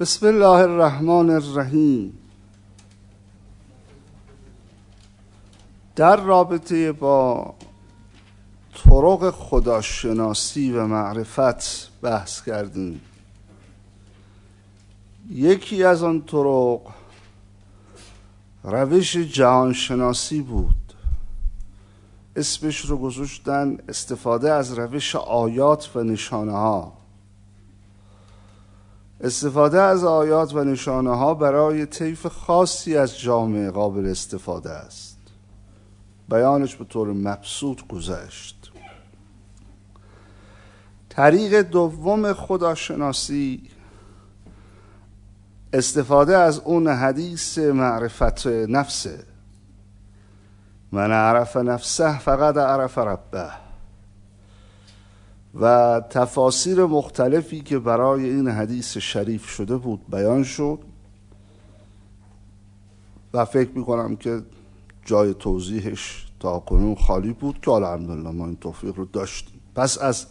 بسم الله الرحمن الرحیم. در رابطه با طرق خداشناسی و معرفت بحث کردیم. یکی از آن طرق روش جهانشناسی بود. اسمش رو گذاشتن استفاده از روش آیات و نشانه ها استفاده از آیات و نشانه ها برای طیف خاصی از جامعه قابل استفاده است. بیانش به طور مبسوط گذشت. طریق دوم خداشناسی استفاده از اون حدیث معرفت نفسه. من عرف نفسه فقط عرف ربه. و تفاسیر مختلفی که برای این حدیث شریف شده بود بیان شد. و فکر می‌کنم که جای توضیحش تا کنون خالی بود که الحمدلله ما این توفیق رو داشتیم. پس از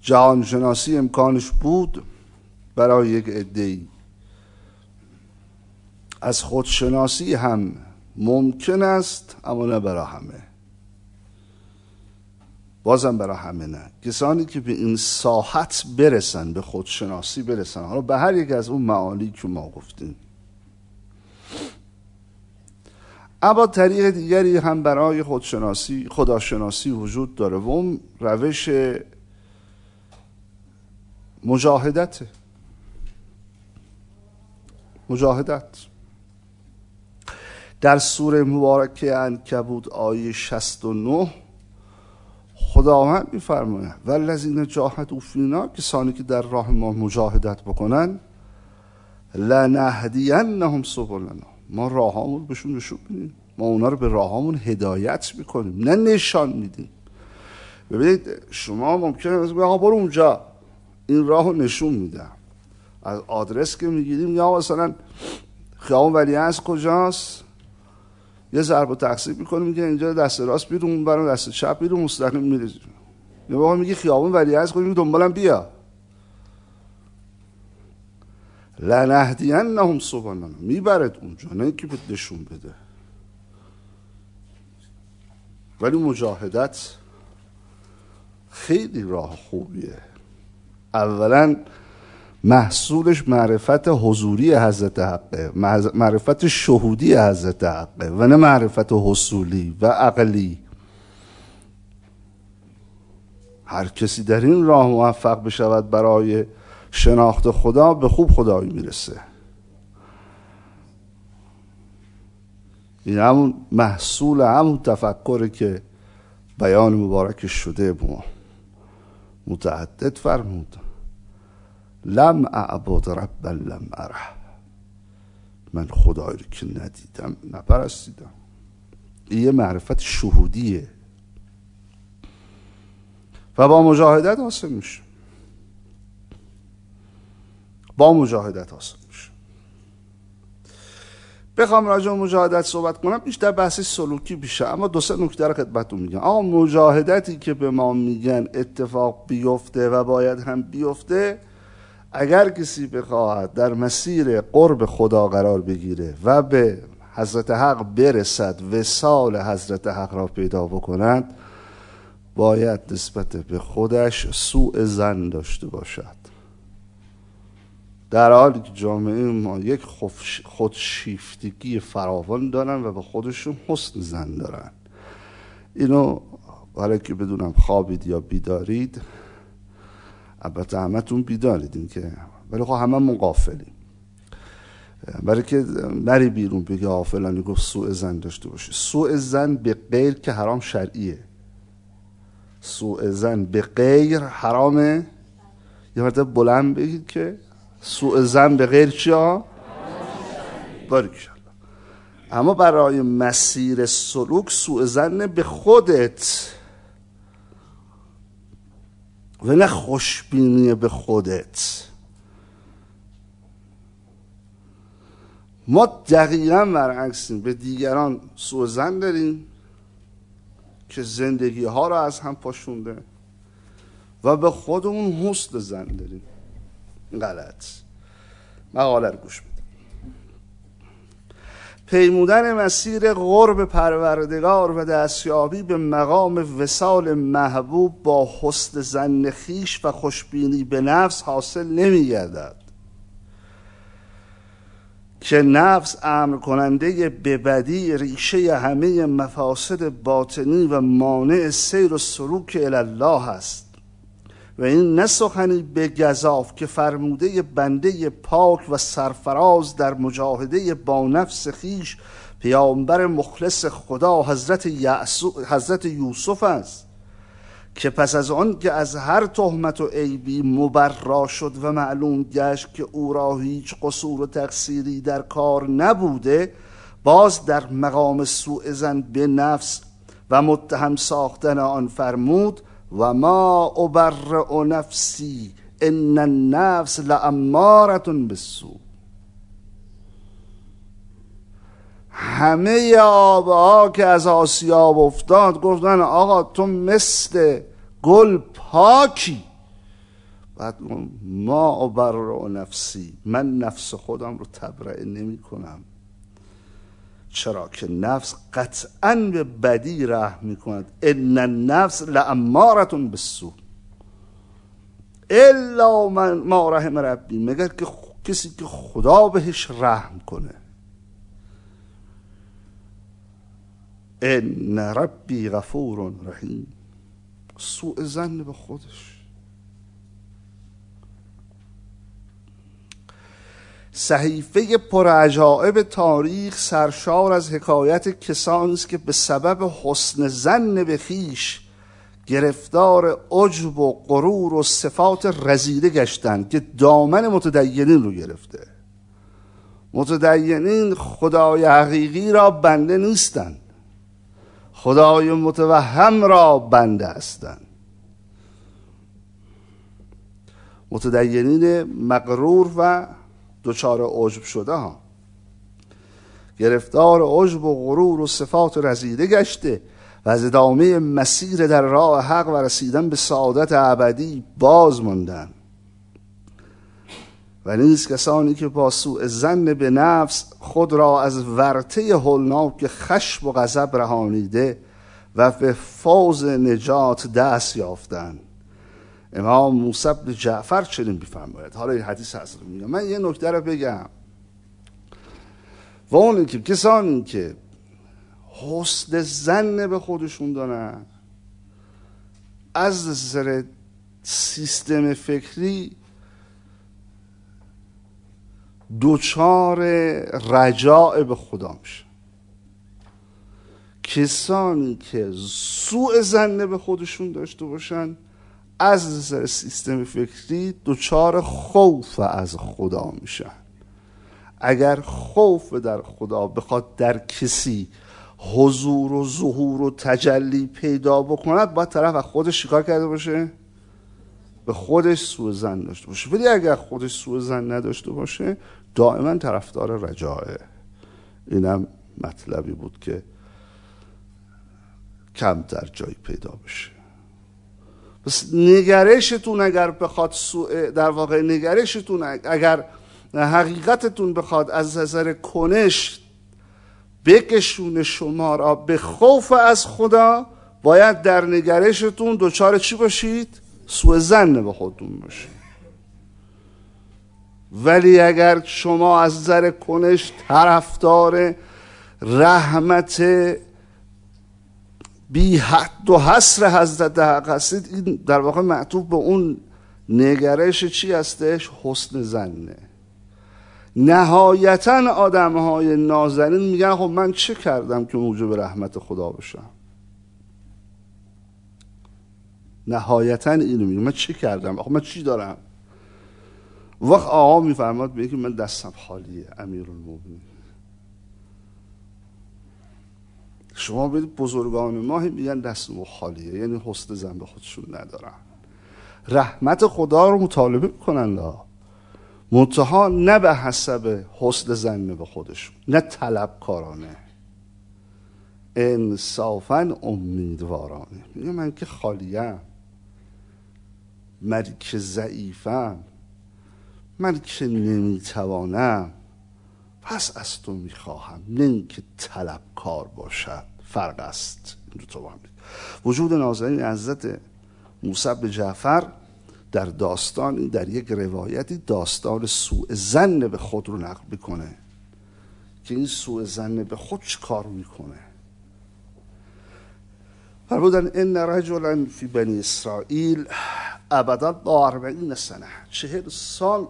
جهان شناسی امکانش بود برای یک ادهی از خودشناسی هم ممکن است اما نه برای همه. بازم برای همه نه. کسانی که به این ساحت برسن به خودشناسی برسن. حالا به هر یک از اون معالی که ما گفتیم. اما طریق دیگری هم برای خودشناسی خداشناسی وجود داره و اون روش مجاهدت. مجاهدت. در سوره مبارکه انکبوت آیه 69 خداوند میفرماید. والذین جاهدوا فینا کسانی که در راه ما مجاهدت بکنن لنهدینهم سبلنا. ما راهامون بهشون نشون میدیم. ما اونا رو به راهامون هدایت می‌کنیم. نه نشان میدیم. ببینید شما ممکنه آقا برو اونجا. این راهو نشون میدم. از آدرس که می‌گیریم یا مثلا خیابان ولی از کجاست؟ یه ضرب و تقسیم می‌کنیم میگه اینجا دست راست بیرون برای دست چپ بیرون مستقیم میره یا واقعا میگه خیابون ولی از کنیم دنبالم بیا. لنهدینهم سبحانه می‌برد اونجا نه که به نشون بده. ولی مجاهدت خیلی راه خوبیه. اولا محصولش معرفت حضوری حضرت حقه معرفت شهودی حضرت حقه و نه معرفت حصولی و عقلی. هر کسی در این راه موفق بشود برای شناخت خدا به خوب خدایی می‌رسه. این همون محصول همون تفکره که بیان مبارک شده ما متعدد فرمود. لم اعبد رب لم اره من خدایی رو که ندیدم نپرستیدم. یه معرفت شهودیه. و با مجاهدت حاصل میشه. با مجاهدت حاصل میشه. بخوام راجع مجاهدت صحبت کنم بیشتر بحث سلوکی بیشه. اما دو سه نکته رو خدمتتون میگم. اما مجاهدتی که به ما میگن اتفاق بیفته و باید هم بیفته اگر کسی بخواهد در مسیر قرب خدا قرار بگیره و به حضرت حق برسد وسال حضرت حق را پیدا بکند باید نسبت به خودش سوء زن داشته باشد. در حالی که جامعه ما یک خودشیفتگی فراوان دارن و به خودشون حسن زن دارن. اینو برای که بدونم خوابید یا بیدارید البته همتون بیداریدین که ولی خب همه مقافلیم برای که نری بیرون بگه آفلانی گفت سوء زن داشته باشه سوء زن به غیر که حرام شرعیه. سوء زن به غیر حرامه. یه مرتبه بلند بگید که سوء زن به غیر چیا؟ باریک اما برای مسیر سلوک سوء زن به خودت. و نه خوشبینی به خودت. ما دقیقا برعکسیم به دیگران سوء زن داریم که زندگی ها را از هم پاشونده و به خودمون حسن زن داریم. غلط. مقاله رو گوش پیمودن مسیر قرب پروردگار و دستیابی به مقام وسال محبوب با حسن زن خیش و خوشبینی به نفس حاصل نمی گردد که نفس امر کننده ببدی ریشه همه مفاسد باطنی و مانع سیر و سلوک الله است. و این نه سخنی به گذاف که فرموده بنده پاک و سرفراز در مجاهده با نفس خیش پیامبر مخلص خدا حضرت, حضرت یوسف است. که پس از آن که از هر تهمت و عیبی مبرا شد و معلوم گشت که او را هیچ قصور و تقصیری در کار نبوده باز در مقام سوء زن به نفس و متهم ساختن آن فرمود و ما ابرع نفسی ان النفس لامارتون بالسوء همه آبه ها که از آسیاب افتاد گفتن آقا تو مثل گل پاکی. بعد ما ابرع نفسی من نفس خودم رو تبرئه نمی کنم. چرا که نفس قطعا به بدی رحم می کند ان النفس لامارتون بالسوء. الا من ما رحم ربی. مگر که کسی که خدا بهش رحم کنه. ان ربی غفور رحیم. سوء زن به خودش. صحیفه پرعجائب تاریخ سرشار از حکایت کسانی است که به سبب حسن زن به خیش گرفتار عجب و غرور و صفات رزیده گشتند که دامن متدینین رو گرفته. متدینین خدای حقیقی را بنده نیستند. خدای متوهم را بنده هستند. متدینین مقرور و دچار عجب شده ها. گرفتار عجب و غرور و صفات رزیده گشته و از ادامه مسیر در راه حق و رسیدن به سعادت ابدی باز ماندن. و نیز کسانی که با سوء زن به نفس خود را از ورطه هولناک خشم و غضب رهانیده و به فوز نجات دست یافتند. امام موسی بن جعفر چنین میفرماید. حالا این حدیث هست. میگم من یه نکته رو بگم. و اون که کسانی که حسن زن به خودشون دارن از نظر سیستم فکری دوچار رجاع به خدا میشه. کسانی که سوء زنه به خودشون داشته باشن از نظر سیستم فکری دچار خوف از خدا میشن اگر خوف در خدا بخواد در کسی حضور و ظهور و تجلی پیدا بکند باید طرف از خودش شکار کرده باشه؟ به خودش سوء زن داشته باشه. ولی اگر خودش سوء زن نداشته باشه دائما طرفدار رجاعه. اینم مطلبی بود که کمتر جایی پیدا بشه. پس نگرشتون اگر بخواد سوء در واقع نگرشتون اگر حقیقتتون بخواد از نظر کنش بکشون شما را به خوف از خدا باید در نگرشتون دوچار چی باشید؟ سوء زن به خودتون باشید ولی اگر شما از نظر کنش طرفدار رحمت بی حد و حصر حضرت حق هستید این در واقع معطوف به اون نگرش چی هستش؟ حسن زنه نهایتا آدم های نازنین میگن خب من چه کردم که موجب رحمت خدا بشم؟ نهایتا اینو میگه من چه کردم؟ خب من چی دارم؟ وقت آقا میفرماد میگه که من دستم خالیه امیر المومنین شما بدید بزرگان ما میگن دست خالیه یعنی حسن زن به خودشون ندارن. رحمت خدا رو مطالبه کنن منتها نه به حسب حسن زن به خودشون نه طلبکارانه. انصافا امیدوارانه. میگه من که خالیم من که ضعیفم من که نمی‌توانم. پس از تو می‌خواهم. نه اینکه طلبکار باشد. فرق است. این تو وجود نازنین عزت موسی به جعفر در داستانی در یک روایتی داستان سوء زن به خود رو نقل می‌کنه. که این سوء زن به خود چه کار می‌کنه؟ فرمودن ان رجلا فی بنی اسرائیل ابدا با اربعین سنه. چهل سال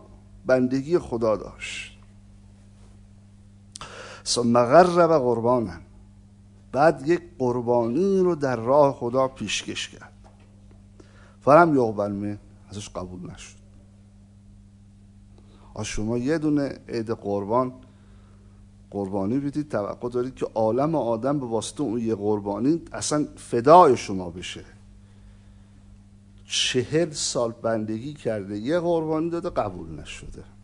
بندگی خدا داشت. ثم غرب قربانا بعد یک قربانی رو در راه خدا پیشکش کرد. فرم یقبل من ازش قبول نشد. از شما یه دونه عید قربان قربانی بدید توقع دارید که عالم آدم به واسطه اون یه قربانی اصلا فدای شما بشه. چهل سال بندگی کرده یه قربانی داده قبول نشده.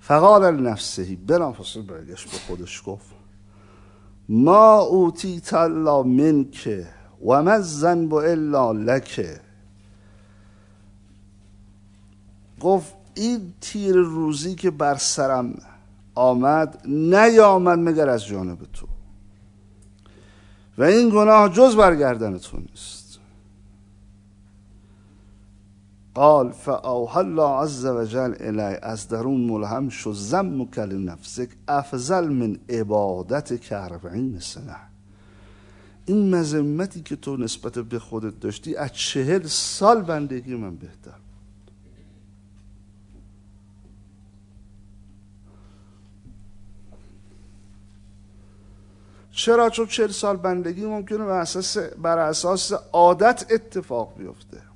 فقال نفسهی برام فصل برگشت به خودش گفت ما اوتی تلا منکه و من زنب الا لکه گفت این تیر روزی که بر سرم آمد نیامد مگر از جانب تو؟ و این گناه جز برگردن تو نیست. قال فاوها الله عز وجل الی از درون ملهم شو زم نفسک افضل من عبادت که اربعین سنه. این مذمتی که تو نسبت به خودت داشتی از چهل سال بندگی من بهتر چرا چون چهل سال بندگی ممکنه بر اساس, بر اساس عادت اتفاق بیفته؟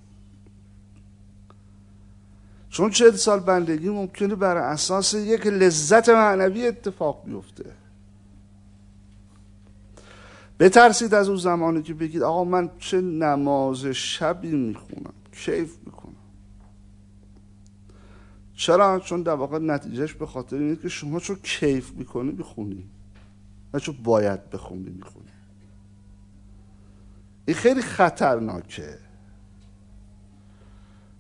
چون چهل سال بندگی ممکنه بر اساس یک لذت معنوی اتفاق بیفته. بترسید از اون زمانی که بگید آقا من چه نماز شبی می‌خونم کیف می‌کنم چرا؟ چون در واقع نتیجهش به خاطر اینه که شما چون کیف می‌کنی می‌خونی نه چون باید بخونی می‌خونی. این خیلی خطرناکه.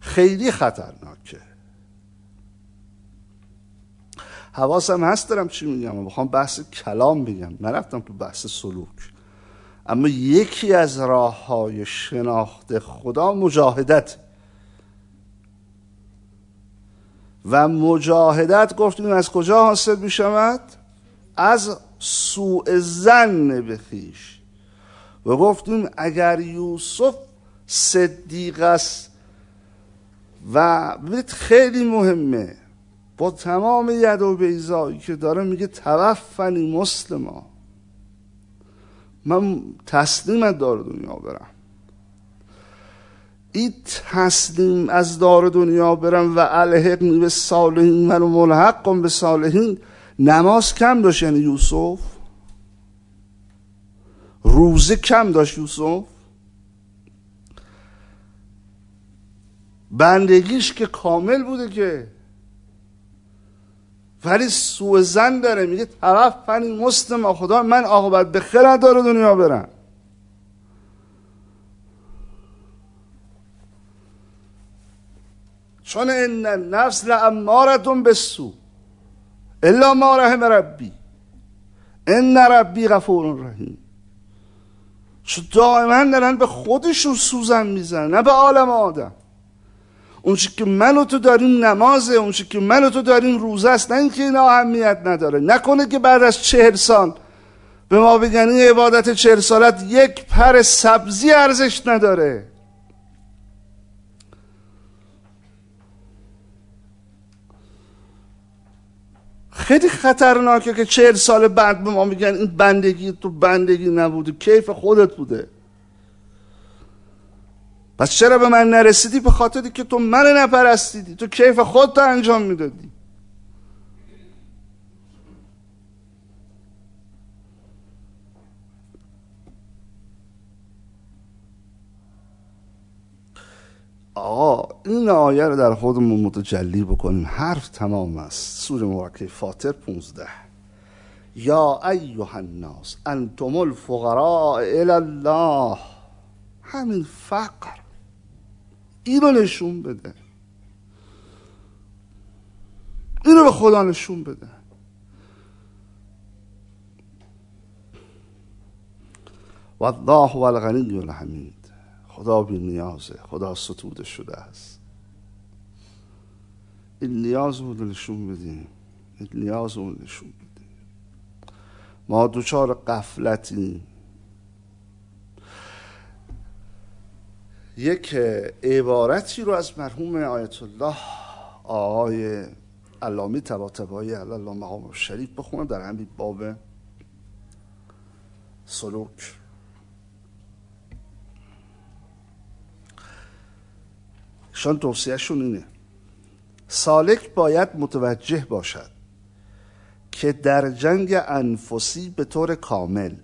خیلی خطرناکه. حواسم هست دارم چی میگم. بخوام بحث کلام بگم. نرفتم تو بحث سلوک. اما یکی از راه های شناخت خدا مجاهدت. و مجاهدت گفتیم از کجا حاصل می شود؟ از سوء زن به خیش. و گفتیم اگر یوسف صدیق است و ببینید خیلی مهمه. با تمام ید و بیزایی که داره میگه توفنی مسلما. من تسلیم دار دنیا برم. این تسلیم از دار دنیا برم و الحقنی به صالحین و ملحقم به صالحین. نماز کم داشت یعنی یوسف؟ روزه کم داشت یوسف؟ بندگیش که کامل بوده که. ولی سوء زن داره میگه فنی مسلم خدا من عاقبت به خیر داره دنیا برم. چون ان نفس لامارتون به سو الا ما رحم ربی. ان ربی غفور رحیم. چون دائما دارن به خودشون سوزن میزن نه به عالم آدم. اون که من و تو داریم نمازه اون که من و تو داریم روزه است نه اینکه این اهمیت نداره. نکنه که بعد از چهل سال به ما بگن این عبادت چهل سالت یک پر سبزی ارزش نداره. خیلی خطرناکه که چهل سال بعد به ما میگن این بندگی تو بندگی نبوده کیف خودت بوده. پس چرا به من نرسیدی به خاطری که تو من نپرستیدی؟ تو کیف خودت انجام می‌دادی؟ آقا این آیه رو در خودمون متجلی بکنیم. حرف تمام است. سوره مبارکه فاطر 15 یا ایها الناس انتم الفقراء الى الله. همین فقر. اینو نشون بده. اینو به خدا نشون بده. و الله و الغنی الحمید. خدا بی نیازه خدا ستوده شده است. این نیاز رو نشون بدیم. این نیاز رو نشون بدیم. ما دوچار قفلتیم یک عبارتی رو از مرحوم آیت الله آقای علامی تبایی الله مقام شریف بخونم در همین باب سلوک. شان توصیهشون اینه. سالک باید متوجه باشد که در جنگ انفسی به طور کامل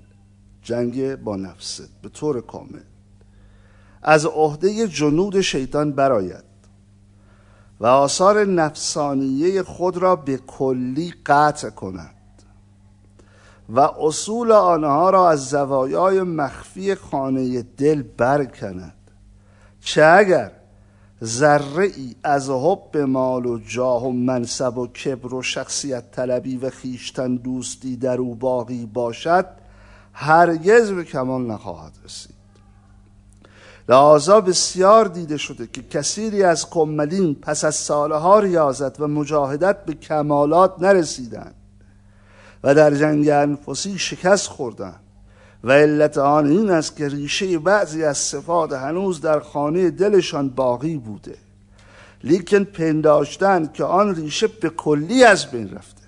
جنگ با نفست به طور کامل از عهده جنود شیطان براید و آثار نفسانیه خود را به کلی قطع کند و اصول آنها را از زوایای مخفی خانه دل برکند. چه اگر ذره ای از حب مال و جاه و منصب و کبر و شخصیت طلبی و خیشتن دوستی در او باقی باشد هرگز به کمال نخواهد رسید. لحاظا بسیار دیده شده که کثیری از قملین پس از سالها ریاضت و مجاهدت به کمالات نرسیدند و در جنگ انفسی شکست خوردند و علت آن این است که ریشه بعضی از صفات هنوز در خانه دلشان باقی بوده لیکن پنداشتن که آن ریشه به کلی از بین رفته.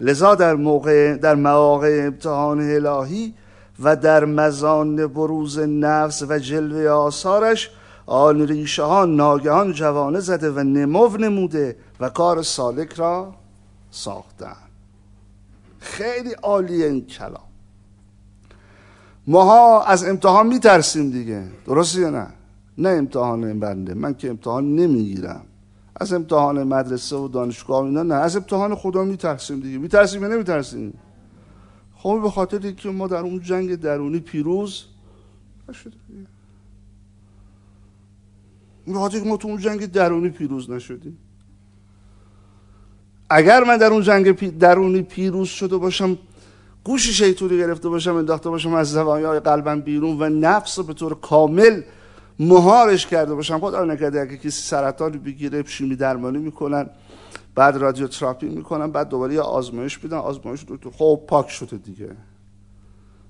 لذا در موقع در مواقع امتحان الهی و در مزان بروز نفس و جلوه آثارش آن ریشه ها ناگهان جوانه زده و نمو نموده و کار سالک را ساختن خیلی عالیه این کلام. ماها از امتحان میترسیم دیگه. درسته یا نه؟ نه امتحان بنده. من که امتحان نمی‌گیرم. از امتحان مدرسه و دانشگاه اینا نه. از امتحان خدا میترسیم دیگه. میترسیم یا نمیترسیم؟ خب به خاطر که ما در اون جنگ درونی پیروز نشدیم. به خاطر ما تو اون جنگ درونی پیروز نشدیم. اگر من در اون جنگ درونی پیروز شده باشم گوش شیطوری گرفته باشم انداخته باشم از زوایای قلبم بیرون و نفس به طور کامل مهارش کرده باشم خدا نکرده اگه کسی سرطانی بگیره شیمی درمانی می‌کنن. بعد رادیوتراپی می‌کنن بعد دوباره یه آزمایش میدن. آزمایش رو خب پاک شده دیگه.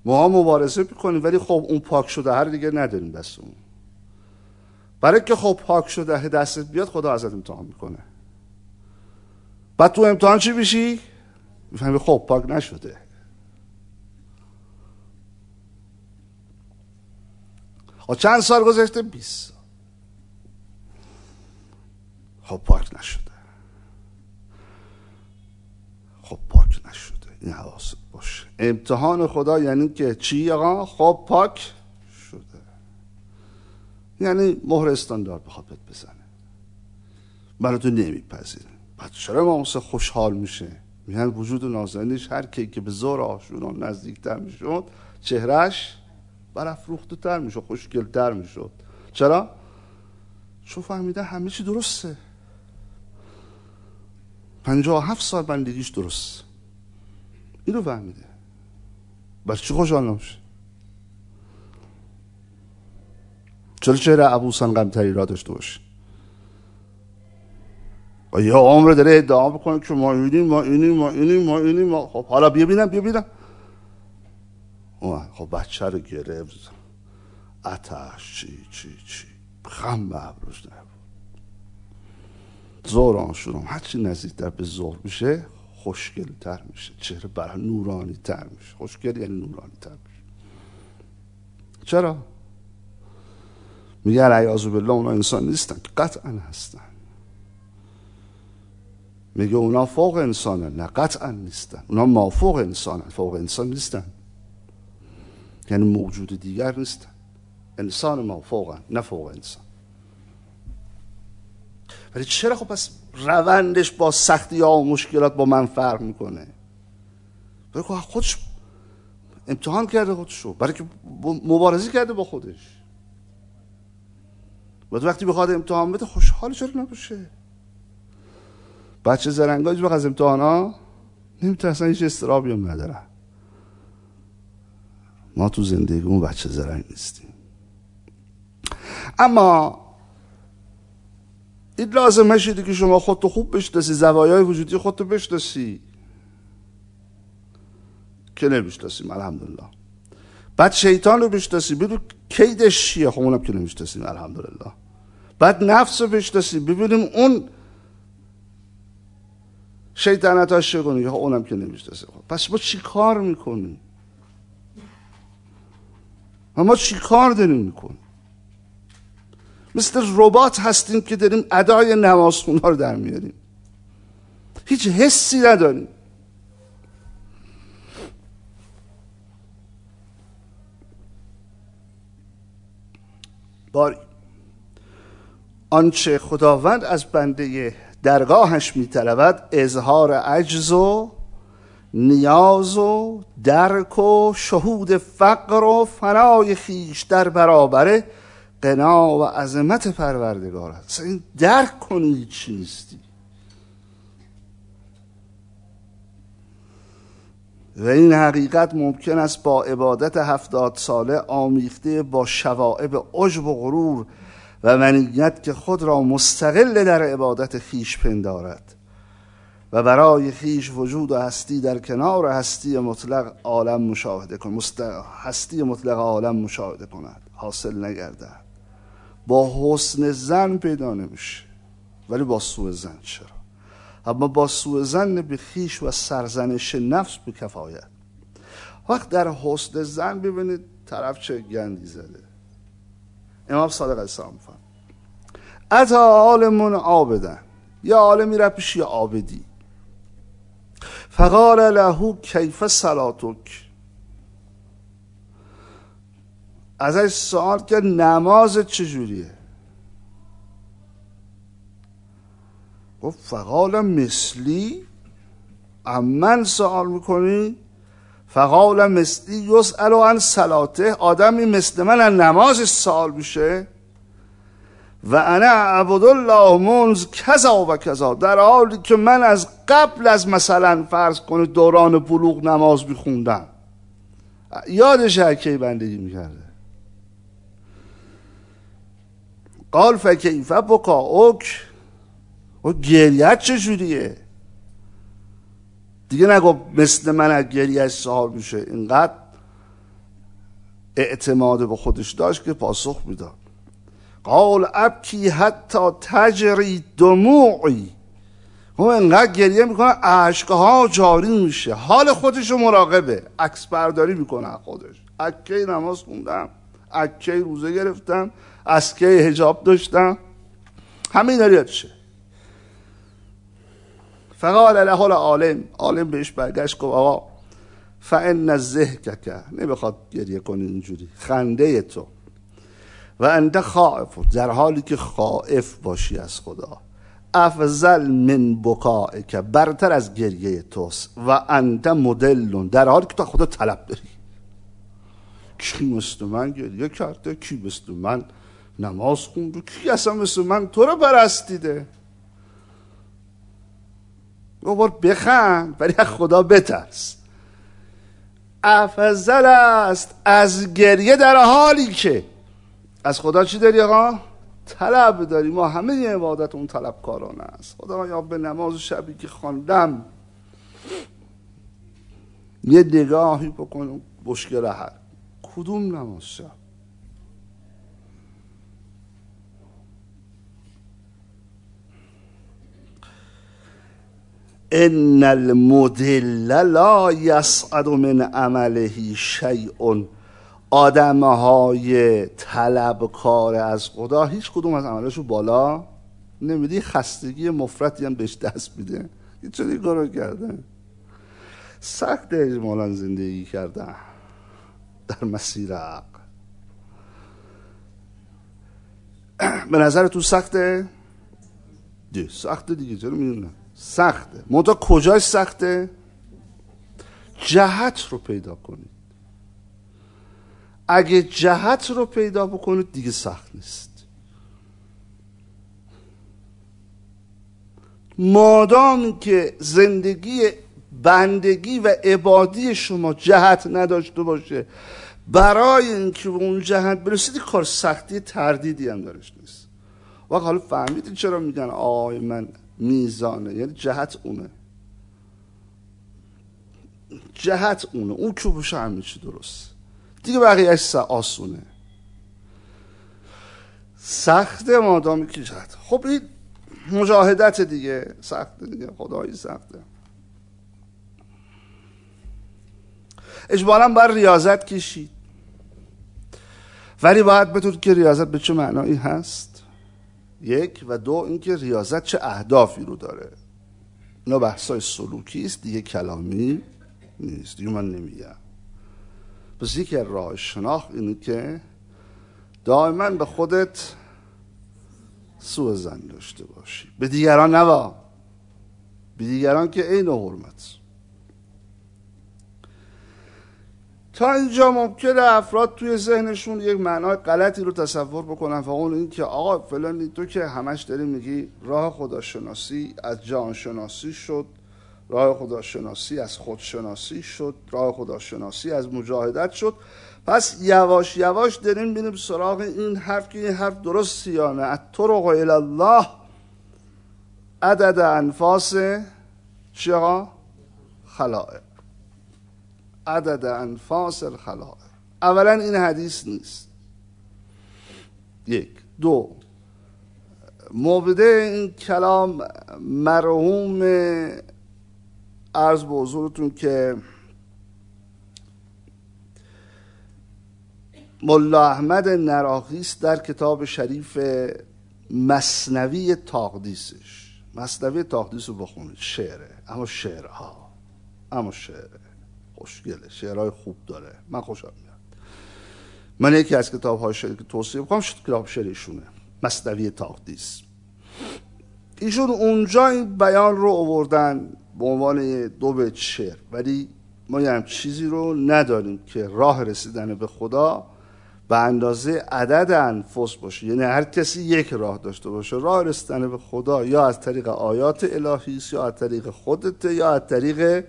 ما مبارزه می‌کنیم ولی خب اون پاک شده هر دیگه نداریم دستمون برای که خب پاک شده دستت بیاد خدا ازت امتحان می‌کنه. بعد تو امتحان چی بشی؟ می‌فهمی خب پاک نشده. خب چند سال گذشته؟ 20 خب پاک نشده. خب پاک نشده. این حواست باشه. امتحان خدا یعنی که چی آقا؟ خب پاک شده. یعنی مهر استاندارد بخواد بزنه. برای تو نمیپذیره. بعد چرا امام خوشحال میشه؟ میگن وجود نازنینش هر کی که به زور آشوران نزدیکتر می‌شد چهرش برافروخته تر می‌شد خوشگل تر می‌شد. چرا؟ چون فهمیده همه چی درسته. پنجاه هفت سال بندگیش درست. اینو فهمیده. بر چی خوشحال نمیشه چرا چهره ابوسان غمتری را داشته باشه؟ یه عمر داره ادعا بکنه که ما اینیم ما اینیم ما اینیم ما اینیم ما خب حالا بیا بینم بیا بینم. خب بچه رو گرفت. اتش چی چی چی. خم به ابروش نبود. زور آنشورم هرچی نزدیکتر به زور میشه خوشگل تر میشه. چهره بر نورانی تر میشه. خوشگل یعنی نورانی تر میشه. چرا؟ میگه عیاذ بالله اونا انسان نیستن. قطعا هستن. میگه اونا فوق انسانن. نه قطعا نیستن. اونا مافوق انسانن. فوق انسان نیستن. یعنی موجود دیگر نیستن. انسان مافوقن نه فوق انسان. ولی چرا خب پس روندش با سختی ها و مشکلات با من فرق می‌کنه؟ برای که خودش امتحان کرده خودشو برای که مبارزه کرده با خودش. و وقتی بخواد امتحان بده خوشحال چرا نباشه؟ بچه زرنگا هیچ از امتحانا نمیترسن هیچ استرابی هم ندارن. ما تو زندگیمون بچه زرنگ نیستیم. اما این لازم شده که شما خودتو خوب بشناسی زوایای وجودی خودتو بشناسی. که نمی‌شناسیم الحمدلله. بعد شیطان رو بشناسی ببین کیدش چیه؟ خب اونم که نمی‌شناسیم الحمدلله. بعد نفس رو بشناسی ببینیم اون شیطنت ها چه خب اونم که نمی‌شناسیم خب پس ما چی کار می‌کنیم؟ ما چی کار داریم می‌کنیم؟ مثل ربات هستیم که داریم ادای نماز رو در میاریم. هیچ حسی نداریم. باری. آنچه خداوند از بنده درگاهش میطلبد اظهار عجز و نیاز و درک و شهود فقر و فنای خیش در برابر قنا و عظمت پروردگار است. این درک کنی چیستی و این حقیقت ممکن است با عبادت هفتاد ساله آمیخته با شوائب عجب و غرور و منیت که خود را مستقل در عبادت خیش پندارد. و برای خیش وجود و هستی در کنار هستی مطلق عالم مشاهده کند مست... هستی مطلق عالم مشاهده کند. حاصل نگردد. با حسن زن پیدا نمیشه. ولی با سوء زن چرا؟ اما با سوء زن به خیش و سرزنش نفس به کفایت. وقت در حسن زن ببینید طرف چه گندی زده. امام صادق السلام فهم اتا عالمون آبدن یا عالمی را پیش یا آبدی فقال له کیف صلاتک؟ ازش سوال که نماز چجوریه گفت فقال مثلی. امن سوال می‌کنی؟ فقال مثلی یسأل عن صلاته. آدمی مثل من از نماز سوال میشه. و انا عبدالله منز کذا و کذا. در حالی که من از قبل از مثلا فرض کنید دوران بلوغ نماز میخوندم. یادش کی بندگی می‌کرده. قال فکیف اوک و گریت چجوریه؟ دیگه نگو مثل من از گریهش سوال میشه. اینقدر اعتماد به خودش داشت که پاسخ می‌داد. قال ابکی حتی تجری دموعی. و انقدر گریه می‌کنه ها جاری میشه. حال خودش رو مراقبه. عکس برداری می‌کنه خودش. اکی نماز خوندم. اکی روزه گرفتم. از کی هجاب داشتم. همین داری چه فقال له عالم عالم بهش برگشت گفت آقا فان که نمی‌خواد گریه کنی اینجوری خنده تو. و انت خائف در حالی که خائف باشی از خدا. افضل من بکائه که برتر از گریه توست. و انت مدلون در حالی که تو خدا طلب داری. کی مثل من گریه کرده کی مثل من نماز خونده کی اصلا مثل من تو رو برستیده بار بخند ولی از خدا بترس. افضل است از گریه در حالی که از خدا چی داری آقا؟ طلب داری. ما همه عبادت اون طلبکارانه است. خدا یا به نماز شبی که خواندم یه نگاهی بکنم مشکل حل کدوم نماز شب؟ ان المدل لا یسعد من عمله شیء. آدم های طلبکار از خدا هیچ کدوم از عملشو بالا نمیدی خستگی مفرتی هم بهش دست میده. هیچ چونی کارو کرده. سخت اجمالا زندگی کردن در مسیر حق به نظر تو سخته؟ دی سخته دیگه. چرا می‌دونم؟ سخته. منتها کجاش سخته؟ جهت رو پیدا کنید. اگه جهت رو پیدا بکنید دیگه سخت نیست. مادامی که زندگی بندگی و عبادی شما جهت نداشته باشه برای اینکه به اون جهت برسید کار سختی تردیدی هم دارش نیست. وقت حالا فهمیدید چرا میگن آقای من میزانه. یعنی جهت اونه. جهت اونه. اون که بشه همه چی درست. دیگه بقیهش آسونه. سخته مادامی که جهت. خب این مجاهدت دیگه. سخته دیگه. خدایی سخته. اجبالا بر ریاضت کشید. ولی باید بدونید که ریاضت به چه معنایی هست؟ یک و دو اینکه ریاضت چه اهدافی رو داره. اینا بحثای سلوکی است دیگه کلامی نیست. دیگه من نمیگم. پس یکی راه شناخت اینه که دائما به خودت سوء زن داشته باشی. به دیگران نوا. به دیگران که عین حرمت. تا اینجا ممکنه افراد توی ذهنشون یک معنای غلطی رو تصور بکنن و اون این که آقا فلانی تو که همش داری میگی راه خداشناسی از جانشناسی شد راه خداشناسی از خودشناسی شد راه خداشناسی از مجاهدت شد. پس یواش یواش داریم بینیم سراغ این حرف که این حرف درست یا نه؟ طرق الله. عدد انفاس چرا خلائق. عدد انفاس الخلائق. اولا این حدیث نیست. یک. دو. مبده این کلام مرحوم عرض به حضورتون که ملا احمد نراقیس در کتاب شریف مصنوی تاقدیسش مصنوی تاقدیس رو بخونید. شعره. اما شعرها. اما شعره. خوشگله شعرهای خوب داره. من خوشم میاد من یکی از کتاب شعری که توصیه بکنم شد کتاب شعریشونه مصنوی تاقدیس. ایشون اونجا این بیان رو آوردن به عنوان دو بیت شعر. ولی ما یه هم چیزی رو نداریم که راه رسیدن به خدا به اندازه عدد انفس باشه. یعنی هر کسی یک راه داشته باشه. راه رسیدن به خدا یا از طریق آیات الهی یا از طریق خودت یا از طریق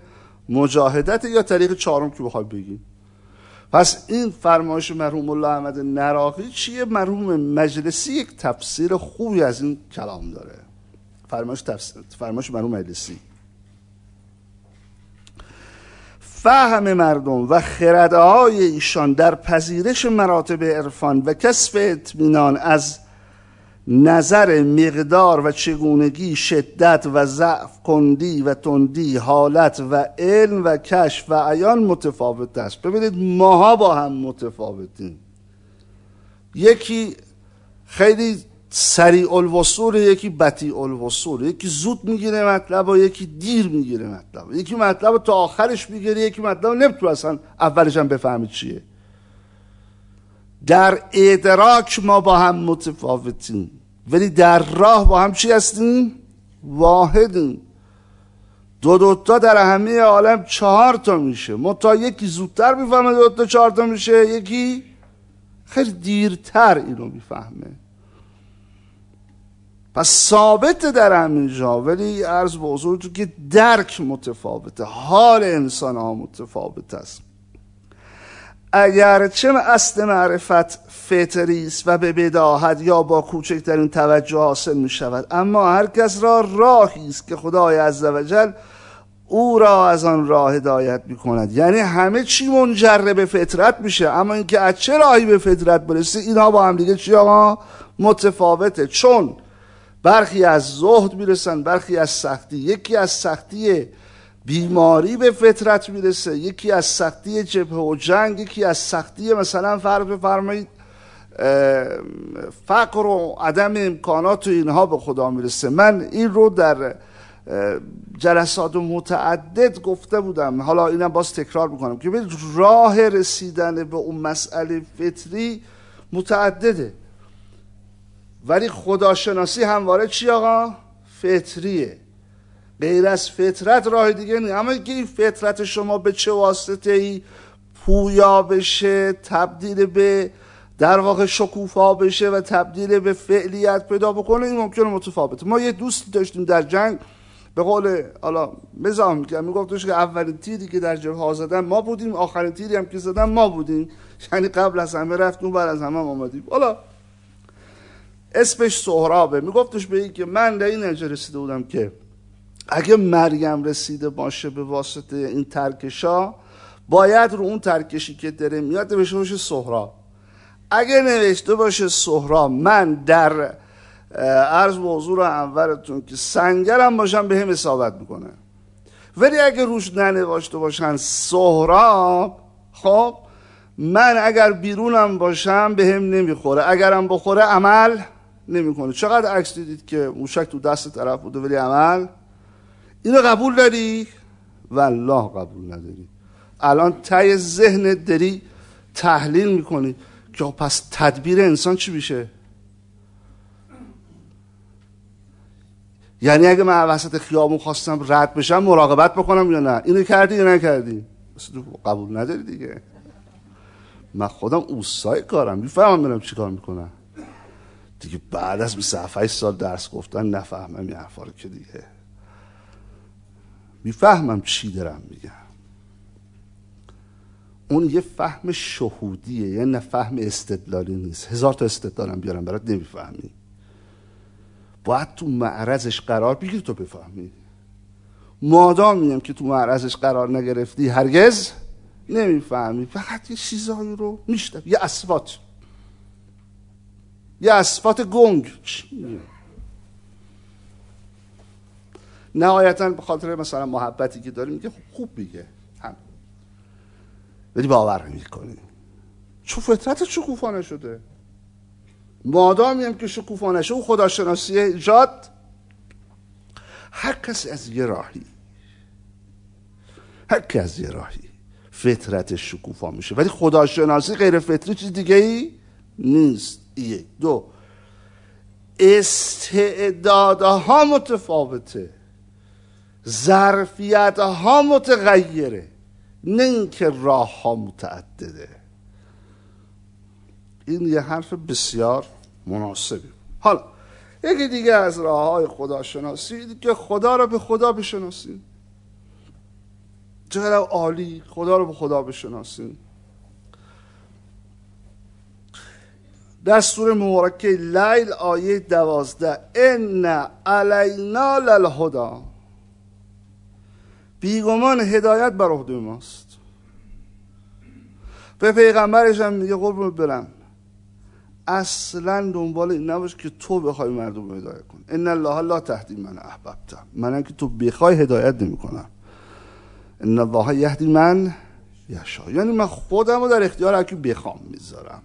مجاهدت یا طریق چهارم که بخوای بگی؟ پس این فرمایش مرحوم الله احمد نراقی چیه؟ مرحوم مجلسی یک تفسیر خوبی از این کلام داره. فرمایش تفسیر فرمایش مرحوم مجلسی. فهم مردم و خرده های ایشان در پذیرش مراتب عرفان و کسب اطمینان از نظر مقدار و چگونگی شدت و ضعف کندی و تندی حالت و علم و کشف و عیان متفاوت است. ببینید ماها با هم متفاوتیم. یکی خیلی سریع الوصول یکی بطیع الوصول یکی زود می‌گیره مطلب و یکی دیر می‌گیره مطلب یکی مطلب تا آخرش می‌گیره یکی مطلب نمی‌تونه اصلا اولش هم بفهمید چیه. در ادراک ما با هم متفاوتیم. ولی در راه با هم چی هستیم؟ واحدیم. دو دوتا در همه عالم چهار تا میشه. تا یکی زودتر می‌فهمه دو تا چهار تا میشه یکی خیلی دیرتر اینو می‌فهمه. پس ثابت در همین جا ولی عرض به حضورتون که درک متفاوته حال انسان ها متفاوت است. اگر چه اصل معرفت فطری است و به بداهت یا با کوچکترین توجه حاصل می شود اما هر کس را راهی است که خدای عزوجل او را از آن راه هدایت می کند یعنی همه چی منجر به فطرت میشه. اما اینکه از چه راهی به فطرت برسه اینها با هم دیگه چی آقا؟ متفاوته. چون برخی از زهد می‌رسن برخی از سختی. یکی از سختی بیماری به فطرت می‌رسه. یکی از سختی جبهه و جنگ یکی از سختی مثلا فرق بفرمایید فقر و عدم امکانات و اینها به خدا می‌رسه. من این رو در جلسات متعدد گفته بودم. حالا اینم باز تکرار می‌کنم که راه رسیدن به اون مسئله فطری متعدده. ولی خداشناسی همواره چی آقا؟ فطریه. غیر از فطرت راه دیگه نیست. اما که این فطرت شما به چه واسطه ای پویا بشه تبدیل به در واقع شکوفا بشه و تبدیل به فعلیت پیدا بکنه این ممکنه متفاوته ما یه دوستی داشتیم در جنگ. به قول حالا مزاح میگم میگفتش که اولین تیری که در جبهه زدن ما بودیم. آخرین تیری هم که زدن ما بودیم. یعنی قبل از همه رفتیم بعد از همه آمدیم. حالا اسمش سهرابه. میگفتش به این که من در این نجا رسیده بودم که اگه مریم رسیده باشه به واسطه این ترکشا باید رو اون ترکشی که داره میاد نوشته باشه سهراب اگه نوشته باشه سهراب من در عرض به حضور انورتون که سنگرم باشم به هم اصابت می‌کنه ولی اگه روش ننوشته باشن سهراب خب من اگر بیرونم باشم به هم نمی‌خوره. اگرم بخوره عمل نمی‌کنه. چقدر عکس دیدید که موشک تو دست طرف بوده ولی عمل؟ اینو قبول داری؟ والله قبول نداری. الان تای ذهن داری تحلیل می‌کنی که پس تدبیر انسان چی میشه؟ یعنی اگه من وسط خیابون خواستم رد بشم مراقبت بکنم یا نه؟ اینو کردی یا نکردی؟ قبول نداری دیگه. من خودم اوسای کارم. می‌فهمم برم چی کار می‌کنم. دیگه بعد از 27 سال درس گفتن نفهمم این حرفا که دیگه. می‌فهمم چی دارم میگم. اون یه فهم شهودیه یه نه فهم استدلالی نیست. هزار تا استدلالم بیارم برات نمی‌فهمی. باید تو معرضش قرار بگیری تو بفهمی. مادام میم که تو معرضش قرار نگرفتی هرگز نمی‌فهمی. فقط یه چیزایی رو میشتم یه اسفات یه اسفات گنگ. نهایتا به خاطر مثلا محبتی که داری میگه خوب میگه. هم ولی باور نمی‌کنی. چون فطرت شکوفانه شده. مادامی هم که شکوفانه شده او خداشناسی ایجاد هر کسی از یه راهی هر کسی از یه راهی فطرت شکوفا میشه. ولی خداشناسی غیر فطری چیز دیگه ای نیست. یک دو. استعدادها متفاوته. ظرفیت ها متغیره نه اینکه راه ها متعدده. این یه حرف بسیار مناسبی حالا یکی دیگه از راه های خداشناسی که خدا رو به خدا بشناسیم. چقدر عالی؟ خدا رو به خدا بشناسیم. دستور مبارکه لیل آیه دوازده ان علینا للهدا بیگمان هدایت بر عهده ماست. به پیغمبرش هم میگه قربون برم. اصلا دنبال این نباش که تو بخوای مردم رو هدایت کن ان الله لا تهدی من احببتم من که تو بخوای هدایت نمی‌کنم. ان الله یهدی من یشا یعنی من خودم رو در اختیار هر بخوام می‌ذارم.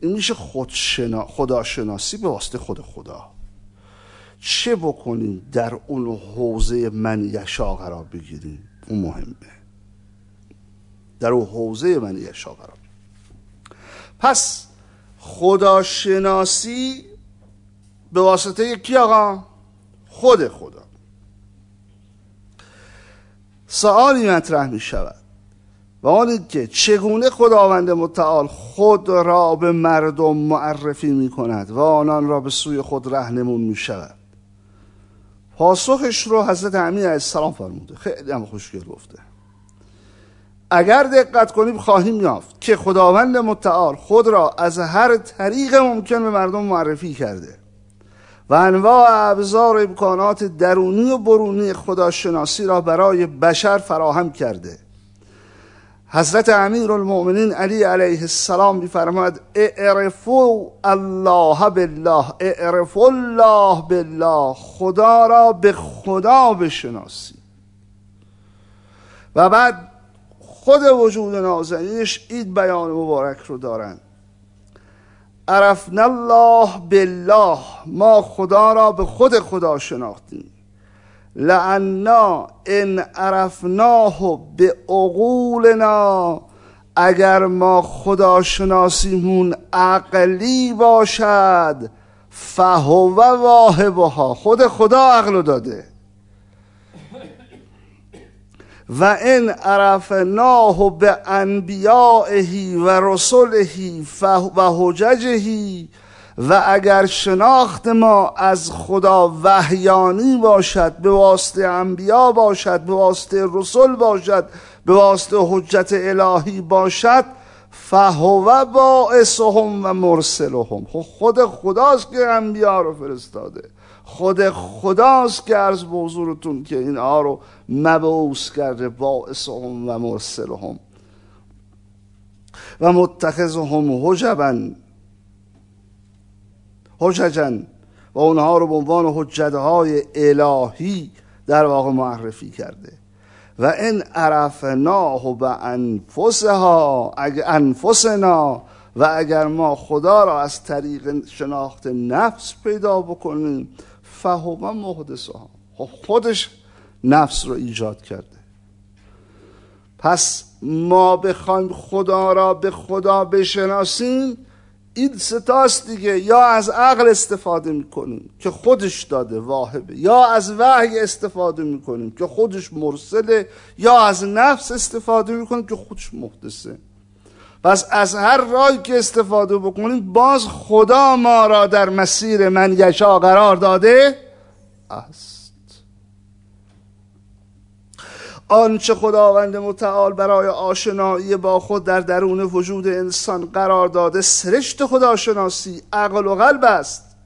این میشه خودشنا... خداشناسی به واسطه خود خدا. چه بکنیم در اون حوزه من یشا قرار بگیریم؟ اون مهمه. در اون حوزه من یشا قرار پس خداشناسی به واسطه کی آقا؟ خود خدا. سوالی مطرح می شود و آن که چگونه خداوند متعال خود را به مردم معرفی می کند و آنان را به سوی خود رهنمون می شود پاسخش رو حضرت امیر علیه السلام فرموده. خیلی هم خوشگل گفته. اگر دقت کنیم خواهیم یافت که خداوند متعال خود را از هر طریق ممکن به مردم معرفی کرده و انواع ابزار امکانات درونی و برونی خداشناسی را برای بشر فراهم کرده. حضرت امیر المؤمنین علی علیه السلام میفرماد اعرفو الله بالله اعرفو الله بالله خدا را به خدا بشناسی. و بعد خود وجود نازنینش این بیان مبارک رو دارن. عرفنا الله بالله ما خدا را به خود خدا شناختیم. لعنا ان عرفناه به عقولنا اگر ما خدا شناسیمون عقلی باشد فهو واهبها. خود خدا عقل داده. و ان عرفناه به انبیائه و رسله و حججه و اگر شناخت ما از خدا وحیانی باشد به واسطه انبیا باشد به واسطه رسول باشد به واسطه حجت الهی باشد فهو باعثهم و مرسلهم. خب خود خداست که انبیا رو فرستاده. خود خداست که عرض به حضورتون که اینها رو مبعوث کرده باعثهم و مرسلهم. و متخذهم حجبا حججا و اونها رو به عنوان حجتهای الهی در واقع معرفی کرده. و این عرفناه به انفسها انفسنا و اگر ما خدا را از طریق شناخت نفس پیدا بکنیم فهو محدثها خب خودش نفس رو ایجاد کرده. پس ما بخوایم خدا را به خدا بشناسیم این ستاست دیگه. یا از عقل استفاده می‌کنیم که خودش داده واهبه یا از وحی استفاده می‌کنیم که خودش مرسله یا از نفس استفاده می‌کنیم که خودش محدثه پس از هر راهی که استفاده بکنیم باز خدا ما را در مسیر من یشا قرار داده است. آنچه خداوند متعال برای آشنایی با خود در درون وجود انسان قرار داده سرشت خداشناسی عقل و قلب است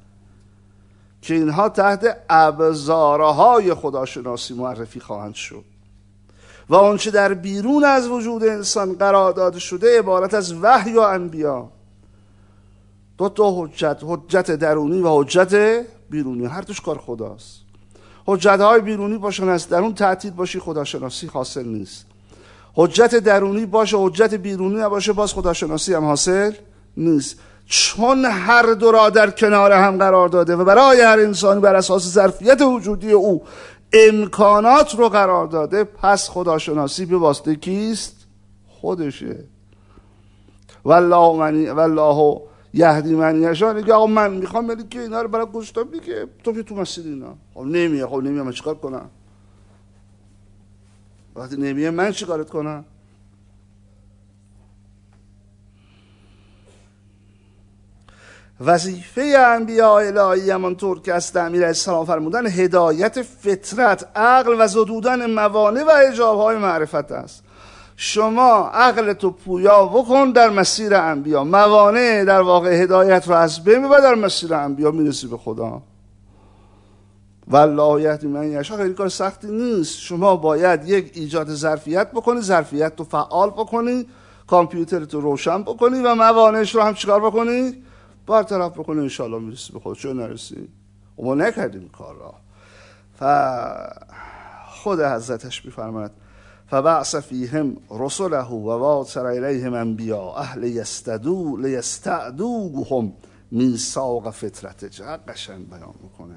که اینها تحت ابزارهای خداشناسی معرفی خواهند شد. و آنچه در بیرون از وجود انسان قرار داده شده عبارت از وحی و انبیا. دو تا حجت حجت درونی و حجت بیرونی. هر دوش کار خداست. حجت های بیرونی باشن از درون تعطیل باشی خداشناسی حاصل نیست. حجت درونی باشه حجت بیرونی نباشه باز خداشناسی هم حاصل نیست. چون هر دو را در کنار هم قرار داده و برای هر انسانی بر اساس ظرفیت وجودی او امکانات رو قرار داده پس خداشناسی به واسطه کیست؟ خودشه. والله من والله یهدی من یشا میگه آقا من می‌خوام ولی که اینا رو برای گذاشتم میگه تو تو مسیر اینا. خب نمیه خب نمیه من چیکار کنم؟ وقتی نمیه من چیکارت کنم؟ وظیفه انبیاء الهی همانطور که از امیر السلام فرمودن هدایت فطرت عقل و زدودن موانع و اجاب های معرفت است. شما عقلتو پویا بکن در مسیر انبیا. موانع در واقع هدایت رو از بین و در مسیر انبیا. می‌رسی به خدا. والله یهدی من یشا خیلی کار سختی نیست. شما باید یک ایجاد ظرفیت بکنی ظرفیت رو فعال بکنی کامپیوترت رو روشن بکنی و موانعش رو هم چیکار بکنی؟ برطرف بکنی. انشالله می‌رسی به خود چون نرسی؟ ما نکردیم کار را. خود حضرتش میفرماید. فبعث فیهم رسله و واصر الیهم انبیا اهل یستدو لیستعدوهم میثاق فطرت چقدر قشنگ بیان می‌کنه.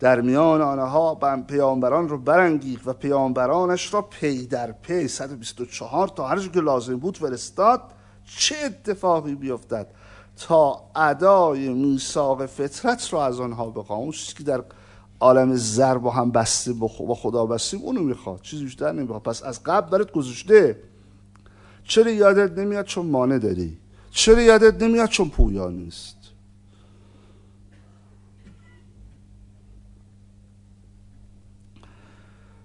در میان آنها پیامبران رو برانگیخت و پیامبرانش را پی در پی 124 تا هر که لازم بود فرستاد چه اتفاقی بیفتد؟ تا ادای میثاق فطرت را از آنها بخواه که در عالم زر با هم بسته با خدا بستیم اونو می‌خواد چیزی بیشتر نمی‌خواد. پس از قبل برات گذاشته. چرا یادت نمیاد چون مانع داری؟ چرا یادت نمیاد چون پویا نیست؟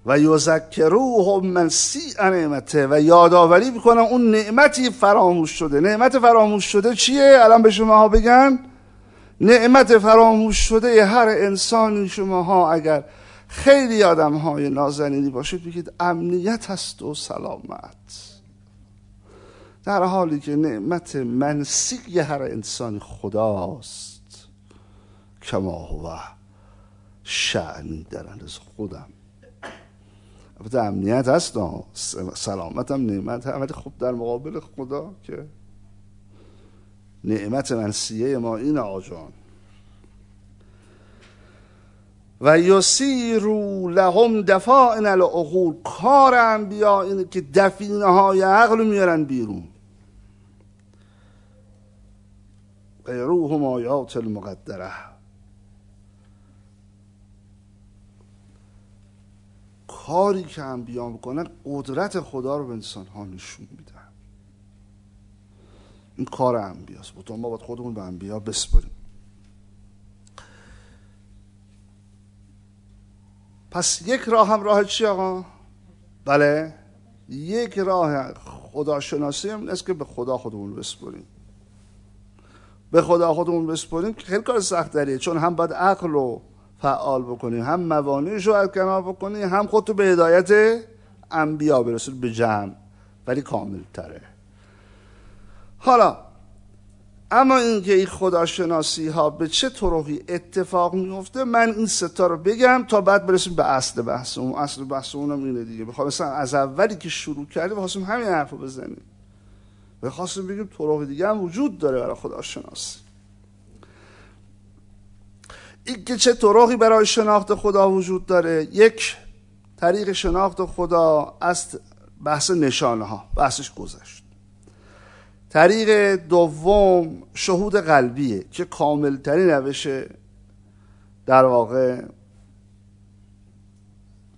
و یذکروهم من سی نعمته. و یادآوری می‌کنن اون نعمتی فراموش شده. نعمت فراموش شده چیه؟ الان به شما ها بگن نعمت فراموش شده هر انسانی شماها اگر خیلی آدم های نازنینی باشید بگید امنیت هست و سلامت. در حالی که نعمت منسی هر انسانی خداست کما هو شعنی در از خودم. البته امنیت هست سلامت هم نعمت هم ولی خب در مقابل خدا که نعمت منسیه ما این آجان و یسیرو لهم دفاعن العقول. کار انبیا اینه که دفینه های عقل میارن بیرون. غیروهم آیات المقدره. کاری که انبیا می‌کنن قدرت خدا رو به انسان ها نشون میدن این کار انبیاست. بطور ما باید خودمون به انبیا بسپریم پس یک راه هم راه چی آقا؟ بله. یک راه خداشناسی هم است که به خدا خودمون بسپریم به خدا خودمون بسپریم که خیلی کار سخت داریه چون هم باید عقل رو فعال بکنی هم موانعش رو از کنار بکنی هم خودتو به هدایت انبیا برسید به جمع. ولی کامل تره حالا اما اینکه این خداشناسی ها به چه طرقی اتفاق میفته من این ستا رو بگم تا بعد برسیم به اصل بحث اون. اصل بحث اونم اینه دیگه. بخوام مثلا از اولی که شروع کردیم بخواستیم همین حرف رو بزنیم. بخواستیم بگیم طرق دیگه هم وجود داره برای خداشناسی این که چه طرقی برای شناخت خدا وجود داره. یک طریق شناخت خدا از بحث نشانه ها بحثش گذشت. طریق دوم شهود قلبیه که کاملترین روش در واقع.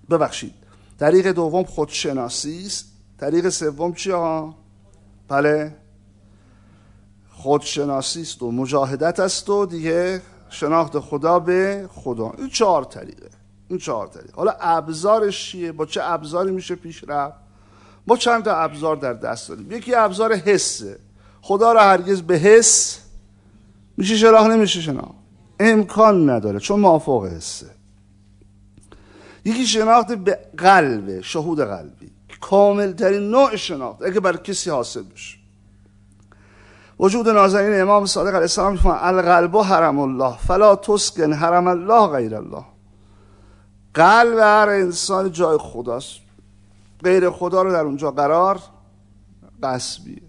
ببخشید. طریق دوم خودشناسی است. طریق سوم چی ها بله. خودشناسی است و مجاهدت است و دیگه شناخت خدا به خدا. این چهار طریقه. این چهار طریقه. حالا ابزارش چیه؟ با چه ابزاری میشه پیش رفت ما چند تا ابزار در دست داریم؟ یکی ابزار حسه. خدا را هرگز به حس میشه شناخت نمیشه شناخت امکان نداره چون موافق حسه. یکی شناخت به قلبه شهود قلبی. کامل ترین نوع شناخت اگه بر کسی حاصل بشه. وجود نازنین امام صادق علیه السلام می‌فهمن القلب حرم الله فلا تسکن حرم الله غیر الله. قلب هر انسان جای خداست. غیر خدا رو در اونجا قرار قصبیه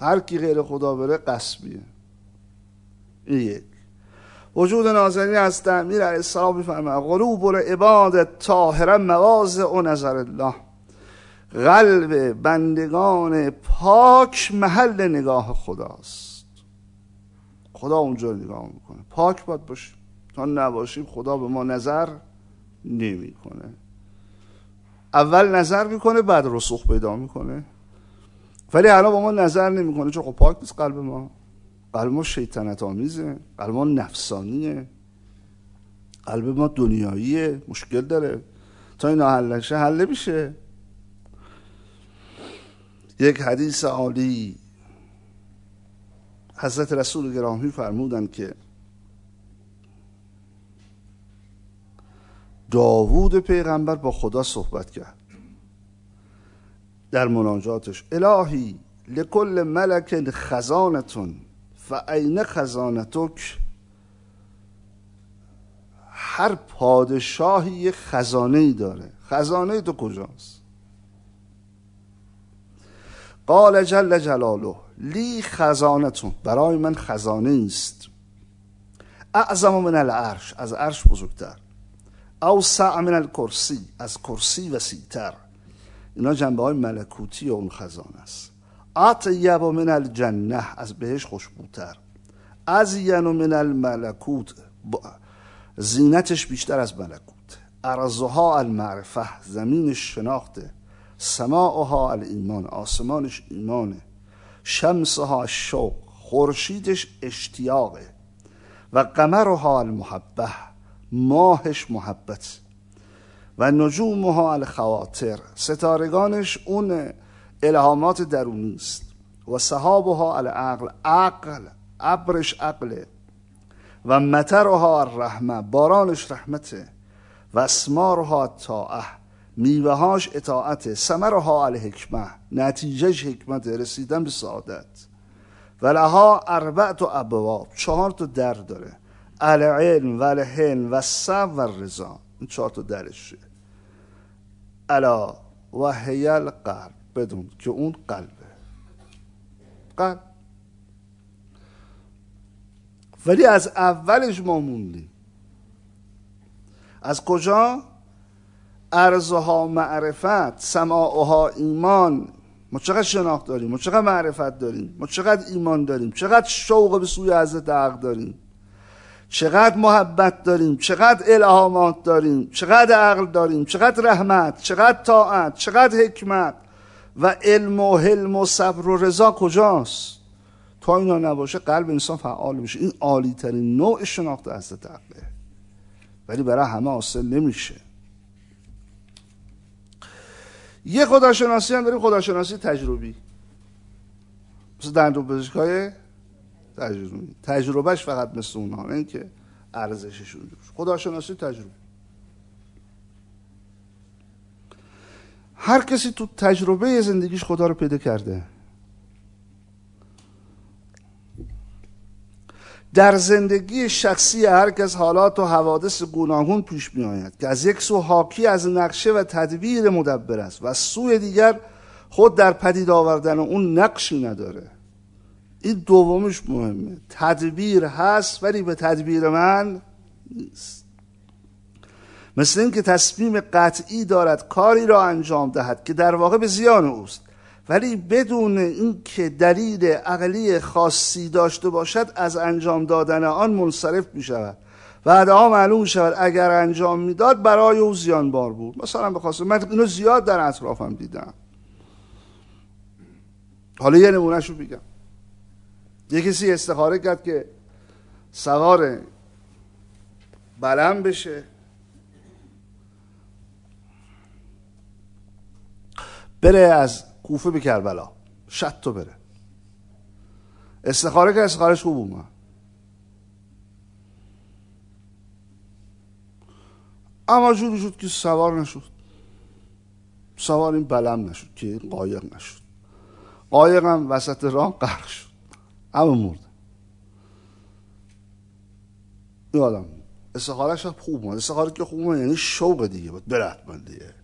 هر کی غیر خدا بره قصبیه. این یک. وجود نازنین از تعمیر علیه السلام می‌فهمن غروب العباد طاهره مواضع و نظر الله. قلب بندگان پاک محل نگاه خداست. خدا اونجا نگاه می‌کنه. پاک باید باشیم تا نباشیم خدا به ما نظر نمی‌کنه. اول نظر می‌کنه بعد رسوخ پیدا می‌کنه. ولی الان با ما نظر نمی‌کنه. چون خب پاک نیست قلب ما. قلب ما شیطنت آمیزه قلب ما نفسانیه. قلب ما دنیاییه. مشکل داره. تا این حل نشه حل نمیشه. یک حدیث عالی. حضرت رسول گرامی فرمودند که داوود پیغمبر با خدا صحبت کرد. در مناجاتش. الهی لکل ملک خزانتون فعین خزانتک؟ هر پادشاهی یک خزانه ای داره. خزانه تو کجاست؟ قال جل جلاله لی خزانتون برای من خزانه است اعظم من العرش از عرش بزرگتر. اوسع من الکرسی از کرسی وسیعتر. اینا جنبه های ملکوتی اون خزانه است. اطیب من الجنه از بهش خوشبوتر. از ینو من الملکوت زینتش بیشتر از ملکوت. ارزها المعرفه زمین شناخته. سماعها الایمان آسمانش ایمانه. شمسها شوق خورشیدش اشتیاقه. و قمرها المحبه ماهش محبت. و نجومها الخواطر. ستارگانش اون الهامات درونی است. و صحابها العقل عقل ابرش عقله و مترها الرحمه بارانش رحمته. و اسمارها طاعه میوهاش اطاعت. ثمرها الحکمه نتیجهش حکمت رسیدن به سعادت. و لها اربعت و ابواب چهار تا در داره. العلم و الهن و صبر و رضا این چهار تا درشه. الا و هیل قلب بدون که اون قلبه. قلب. ولی از اولش ما موندیم. از کجا؟ ارزها معرفت سماعها ایمان. ما چقدر شناخت داریم؟ ما چقدر معرفت داریم؟ ما چقدر ایمان داریم؟ چقدر شوق به سوی حضرت حق داریم؟ چقدر محبت داریم چقدر الهامات داریم چقدر عقل داریم چقدر رحمت چقدر طاعت چقدر حکمت. و علم و حلم و صبر و رضا کجاست؟ تا اینا نباشه قلب انسان فعال میشه. این عالی ترین نوع شناخت حضرت عقله. ولی برای همه حاصل نمیشه. یه خداشناسی هم داریم خداشناسی تجربی. مثل دندون پزشکای تجربی تجربهش فقط مثل اونها نه اینکه ارزششون خداشناسی تجربه. هر کسی تو تجربه زندگیش خدا رو پیدا کرده. در زندگی شخصی هر کس حالات و حوادث گوناگون پیش می آید که از یک سو حاکی از نقشه و تدبیر مدبر است و سوی دیگر خود در پدید آوردن اون نقشی نداره. این دومش مهمه. تدبیر هست ولی به تدبیر من نیست. مثل اینکه تصمیم قطعی دارد کاری را انجام دهد که در واقع به زیان اوست. ولی بدون اینکه دلیل عقلی خاصی داشته باشد از انجام دادن آن منصرف می شود بعدها معلوم شود اگر انجام می‌داد برای او زیان بار بود. مثلا بخواست من اینو زیاد در اطرافم دیدم. حالا یه نمونهشو بگم یه کسی استخاره کرد که سوار بلند بشه. بره از کوفه به کربلا. شد تو بره. استخاره که استخارش خوب اومد. اما جوری شد که سوار نشد. سوار این بلم نشد که قایق نشد. قایق هم وسط راه غرق شد. اما مرد. این آدم استخارش خوب اومد. استخاره که خوب یعنی شوق دیگه بود برد من دیگه.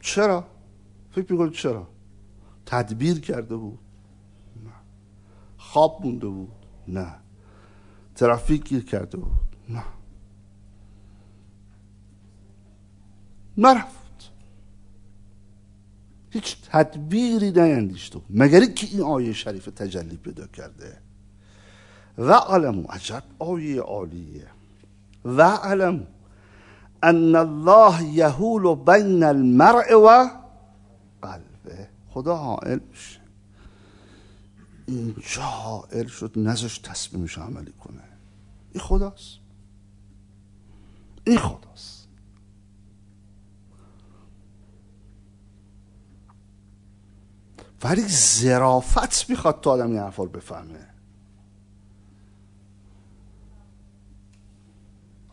چرا؟ فکر می‌کنید چرا؟ تدبیر کرده بود؟ نه. خواب مونده بود؟ نه. ترافیک گیر کرده بود؟ نه. نرفت. هیچ تدبیری نیندیشته مگر که این آیه شریف تجلی پیدا کرده. و علمو عجب آیه عالیه. و علمو ان الله یهول بین المرء و قلبه. خدا حائل میشه. اینجا حائل شد نزش تصمیمش عملی کنه. این خداست. این خداست. ولی زرافت می‌خواد تا آدم این حرفا رو بفهمه.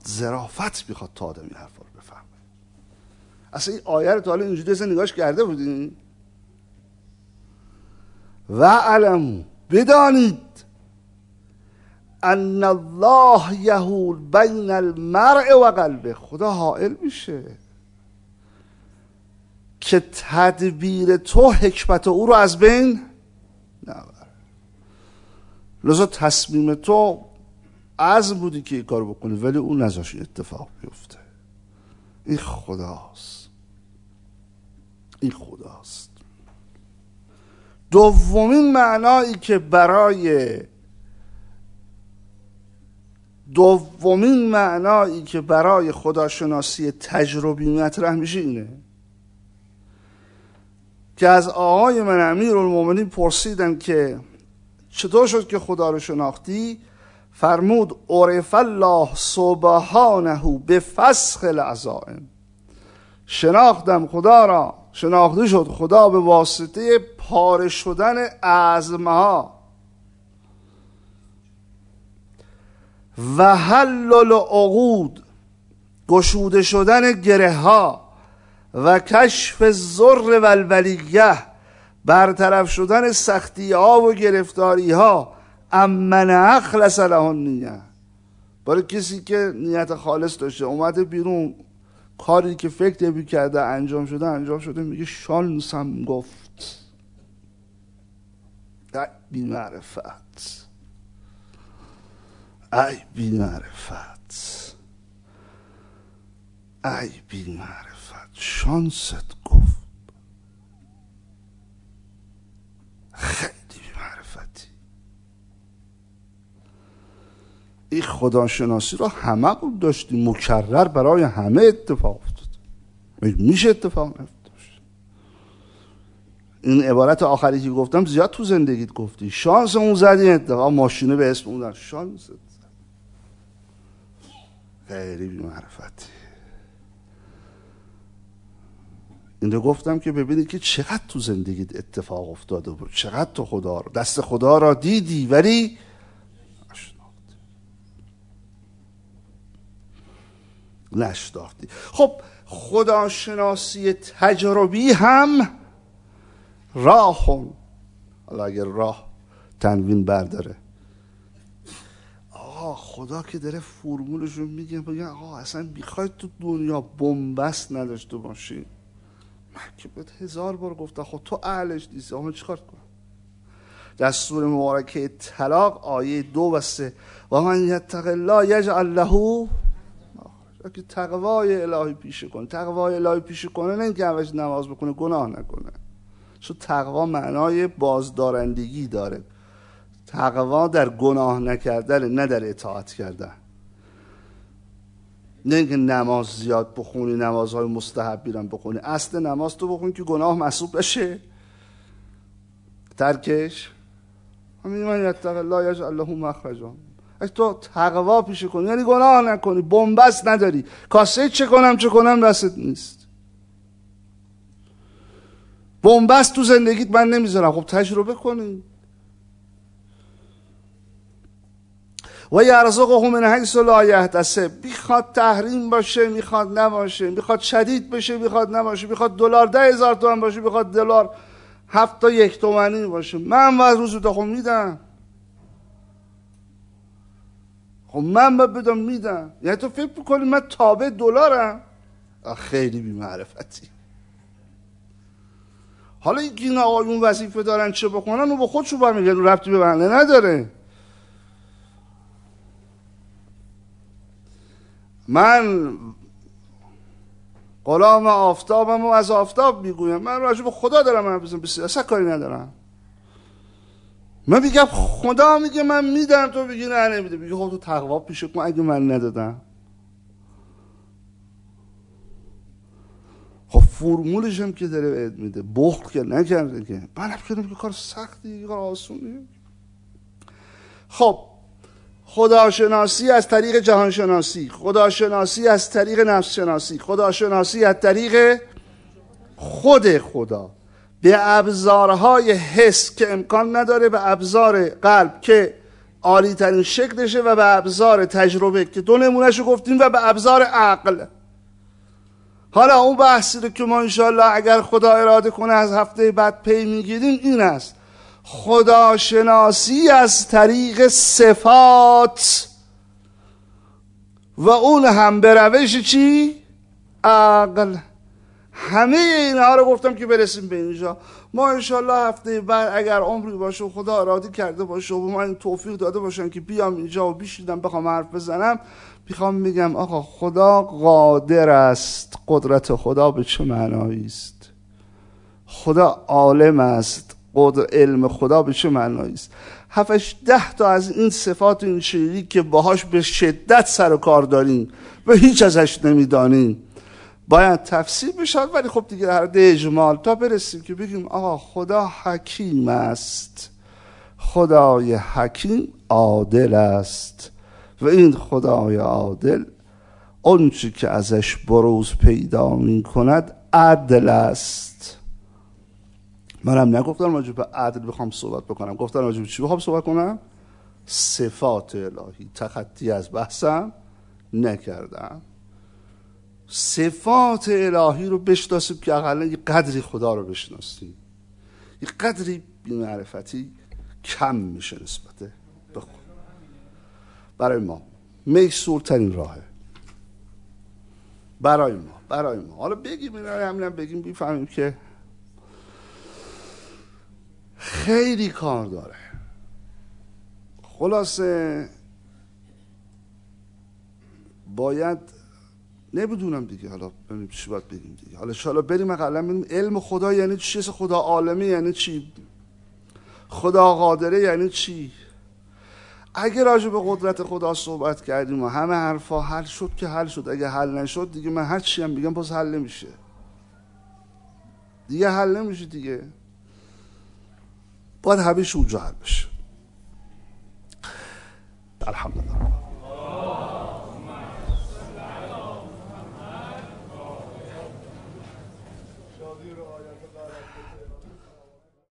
زرافت می‌خواد تا آدم این حرفا رو بفهمه. اصلا این آیه رو تا حالا اینجوری اصلا نگاش کرده بودین؟ و علمو بدانید ان الله یهول بین المرء و قلبه خدا حائل میشه. که تدبیر تو حکمت او رو از بین نبر. لذا تصمیم تو از بودی که این کار بکنی ولی اون نذاش اتفاق بیفته. این خداست. این خداست. دومین معنایی که برای دومین معنایی که برای خداشناسی تجربی مطرح میشه اینه. که از آقای من امیر المومنین پرسیدن که چطور شد که خدا رو شناختی فرمود عرف الله سبحانه به فسخ العزائم. شناختم خدا را. شناخته شد خدا به واسطه پاره شدن ها و حل العقود گشوده شدن گره ها و کشف زر و الولیه برطرف شدن سختی ها و گرفتاری ها امن اخلص له نیه برای کسی که نیت خالص داشته اومده بیرون کاری که فکر بی کرده انجام شده انجام شده میگه شانسم گفت. ای بی معرفت ای بی معرفت ای بی معرفت شانست گفت. خیلی این خداشناسی رو همه بود داشتیم. مکرر برای همه اتفاق افتاد. میشه اتفاق نیفتاد این عبارت آخری که گفتم زیاد تو زندگیت گفتی. شانس اون زدی. اتفاق ماشینه به اسم اون شانس خیلی بی معرفتی این رو گفتم که ببینید که چقدر تو زندگیت اتفاق افتاده بود چقدر تو خدا رو دست خدا را دیدی ولی نشناختی. خب خداشناسی تجربی هم راهون حالا اگر راه تنوین برداره. آقا خدا که داره فرمولشون میگه بگه آقا اصلا می‌خوای تو دنیا بنبست نداشته باشی. من که بهت هزار بار گفتم خب تو اهلش نیستی آقا چیکار کنم؟ در سوره مبارکه طلاق آیه دو و سه. و من یتق الله یجعل له که تقوای الهی پیشه کنه. تقوای الهی پیشه کنه نه اینکه نماز بکنه گناه نکنه. چون تقوا معنای بازدارندگی داره. تقوا در گناه نکردن نه در اطاعت کردن. نه اینکه نماز زیاد بخونی نمازهای مستحب بیرم بخونی. اصل نماز تو بخونی که گناه محسوب بشه. ترکش. همین من یتق الله یجعل له مخرجا. تو تقوا پیشه کنی یعنی گناه نکنی بنبست نداری. کاسه چه کنم چه کنم دستت نیست. بنبست تو زندگیت من نمی‌ذارم. خب تجربه کنی. و یرزقه من حیث لا یحتسب. می‌خواد تحریم باشه می‌خواد نباشه می‌خواد شدید بشه می‌خواد نباشه می‌خواد دلار ده هزار تومن باشه می‌خواد دلار هفت تا یک تومنی باشه. من و روز خب میدم. خب من با بدم میدم. یعنی تو فکر می‌کنی من تابع دلارم؟ خیلی بی معرفتی حالا این آقایون وظیفه دارن چه بکنن و با خودشون برمیگردن ربطی به بنده نداره. من غلام آفتابم و از آفتاب می‌گویم. من راجع به خدا دارم من بزنم. بسیار اصلا کاری ندارم. من میگم خدا میگه من میدم تو بگی نه نمیده. میگه خب تو تقوا پیش کن. اگه من ندادم. خب فرمولش هم که داره بهت میده. بخل که نکرده که. من هم که کار سختی کار آسونی خب خداشناسی از طریق جهانشناسی خداشناسی از طریق نفس شناسی خداشناسی از طریق خود خدا. به ابزارهای حس که امکان نداره به ابزار قلب که عالی ترین شکلشه و به ابزار تجربه که دو نمونهش گفتیم و به ابزار عقل. حالا اون بحثی رو که ما انشالله اگر خدا اراده کنه از هفته بعد پی می‌گیریم این است. خداشناسی از طریق صفات. و اون هم به روش چی؟ عقل. همه اینها رو گفتم که برسیم به اینجا. ما انشالله هفته بعد اگر عمری باشه و خدا اراده کرده باشه و ما این توفیق داده باشن که بیام اینجا و بیشیدم بخوام حرف بزنم می‌خوام میگم آقا خدا قادر است قدرت خدا به چه معنایی است؟ خدا عالم است قدر علم خدا به چه معنایی است. هفتش ده تا از این صفات این شیری که باهاش به شدت سر و کار داریم و هیچ ازش نمی‌دانیم باید تفسیر بشد ولی خب دیگه هر اجمال تا برسیم که بگیم آقا خدا حکیم است. خدای حکیم عادل است. و این خدای عادل آنچه که ازش بروز پیدا می کند عدل است. منم نگفتم راجع به عدل بخوام صحبت بکنم. گفتم راجع به چی بخوام صحبت کنم؟ صفات الهی. تخطی از بحثم نکردم. صفات الهی رو بشناسیم که اقلا یه قدری خدا رو بشناسیم. یه قدری بیمعرفتی کم میشه نسبت برای ما. میسورترین راهه. برای ما. برای ما. حالا بگیم این همین بگیم بیفهمیم که خیلی کار داره. خلاصه باید نمی‌دونم دیگه حالا ببینیم چی باید بگیم دیگه. حالا شالا بریم اقلا ببینیم علم خدا یعنی چی؟ خدا عالمی یعنی چی؟ خدا قادره یعنی چی؟ اگه راجع به قدرت خدا صحبت کردیم و همه حرفا حل شد که حل شد. اگه حل نشد دیگه من هر چی هم بگم باز حل نمیشه. دیگه حل نمیشه دیگه. باید همه اونجا حل بشه. الحمدلله.